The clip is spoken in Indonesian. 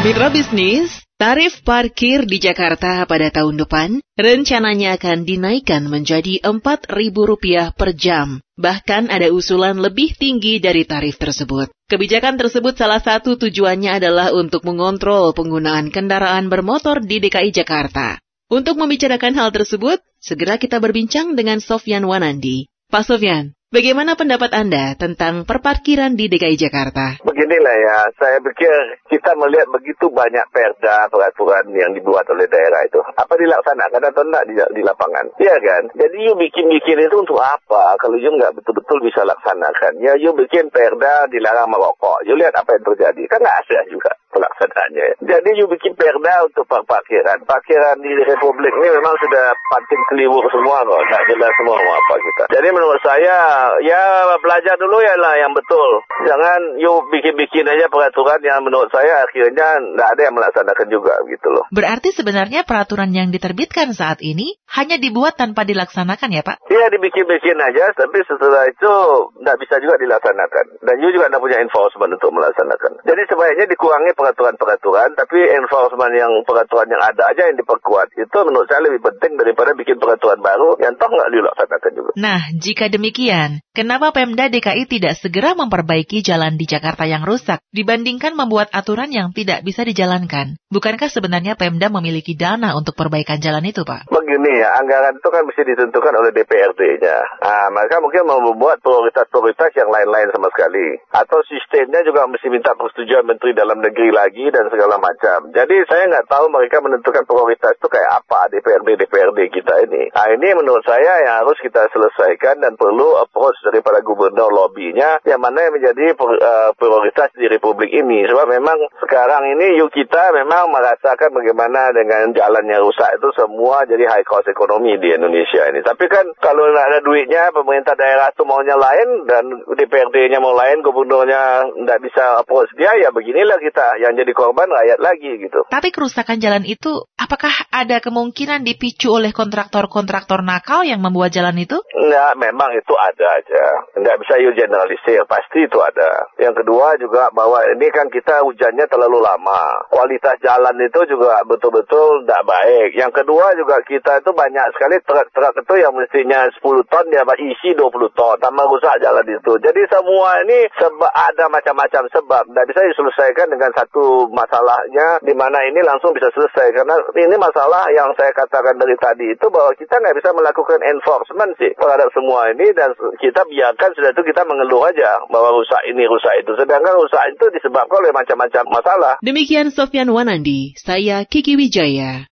Mitra bisnis, tarif parkir di Jakarta pada tahun depan rencananya akan dinaikkan menjadi Rp4.000 per jam. Bahkan ada usulan lebih tinggi dari tarif tersebut. Kebijakan tersebut salah satu tujuannya adalah untuk mengontrol penggunaan kendaraan bermotor di DKI Jakarta. Untuk membicarakan hal tersebut, segera kita berbincang dengan Sofyan Wanandi. Pak Sofyan, Bagaimana pendapat Anda tentang perparkiran di DKI Jakarta? Beginilah ya, saya pikir kita melihat begitu banyak perda peraturan yang dibuat oleh daerah itu. Apa dilaksanakan atau tidak di, di lapangan? Iya kan? Jadi you bikin-bikin itu untuk apa? Kalau you nggak betul-betul bisa laksanakan. Ya you bikin perda dilarang merokok. You lihat apa yang terjadi. Kan nggak ada juga pelaksanaannya. Jadi you bikin perda untuk parkiran. Parkiran di Republik ini memang sudah pating keliwur semua kok. Nggak jelas semua mau apa kita. Jadi menurut saya ya belajar dulu ya lah yang betul. Jangan yuk bikin-bikin aja peraturan yang menurut saya akhirnya tidak ada yang melaksanakan juga gitu loh. Berarti sebenarnya peraturan yang diterbitkan saat ini hanya dibuat tanpa dilaksanakan ya Pak? Iya dibikin-bikin aja, tapi setelah itu tidak bisa juga dilaksanakan. Dan you juga tidak punya enforcement untuk melaksanakan. Jadi sebaiknya dikurangi peraturan-peraturan, tapi enforcement yang peraturan yang ada aja yang diperkuat. Itu menurut saya lebih penting daripada bikin peraturan baru yang toh nggak dilaksanakan juga. Nah, jika demikian, kenapa Pemda DKI tidak segera memperbaiki jalan di Jakarta yang rusak dibandingkan membuat aturan yang tidak bisa dijalankan? Bukankah sebenarnya Pemda memiliki dana untuk perbaikan jalan itu, Pak? Begini ya, anggaran itu kan mesti ditentukan oleh DPRD-nya. Nah, maka mungkin membuat prioritas-prioritas yang lain-lain sama sekali. Atau sistemnya juga mesti minta persetujuan Menteri Dalam Negeri lagi dan segala macam. Jadi saya nggak tahu mereka menentukan prioritas itu kayak apa DPRD-DPRD kita ini. Nah, ini menurut saya yang harus kita selesaikan dan perlu approach daripada gubernur lobbynya yang mana yang menjadi uh, prioritas di Republik ini. Sebab memang sekarang ini yuk kita memang merasakan bagaimana dengan jalan yang rusak itu semua jadi high cost ekonomi di Indonesia ini. Tapi kan kalau ada duitnya pemerintah daerah itu maunya lain dan DPRD-nya mau lain gubernurnya tidak bisa approach dia ya beginilah kita. Yang jadi korban rakyat lagi gitu. Tapi kerusakan jalan itu apakah ada kemungkinan dipicu oleh kontraktor-kontraktor nakal yang membuat jalan itu? Nah, memang itu ada aja. Nggak bisa you generalisir, pasti itu ada. Yang kedua juga bahwa ini kan kita hujannya terlalu lama. Kualitas jalan itu juga betul-betul tidak baik. Yang kedua juga kita itu banyak sekali truk-truk itu yang mestinya 10 ton dia isi 20 ton. Tambah rusak jalan itu. Jadi semua ini sebab ada macam-macam sebab. Tidak bisa diselesaikan dengan satu masalahnya di mana ini langsung bisa selesai. Karena ini masalah yang saya katakan dari tadi itu bahwa kita nggak bisa melakukan enforcement sih terhadap semua ini dan kita biarkan sudah itu kita mengeluh aja bahwa rusak ini rusak itu. Sedangkan rusak itu disebabkan oleh macam-macam masalah. Demikian Sofyan Wanandi, saya Kiki Wijaya.